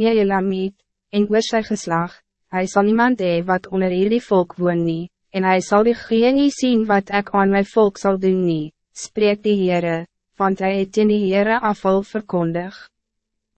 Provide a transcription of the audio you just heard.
Neelamiet, en oor sy geslag, hy sal niemand hee wat onder hierdie volk woon nie, en hij zal die genie zien wat ik aan mijn volk zal doen nie, spreek die Heere, want hij het in die Heere afval verkondig.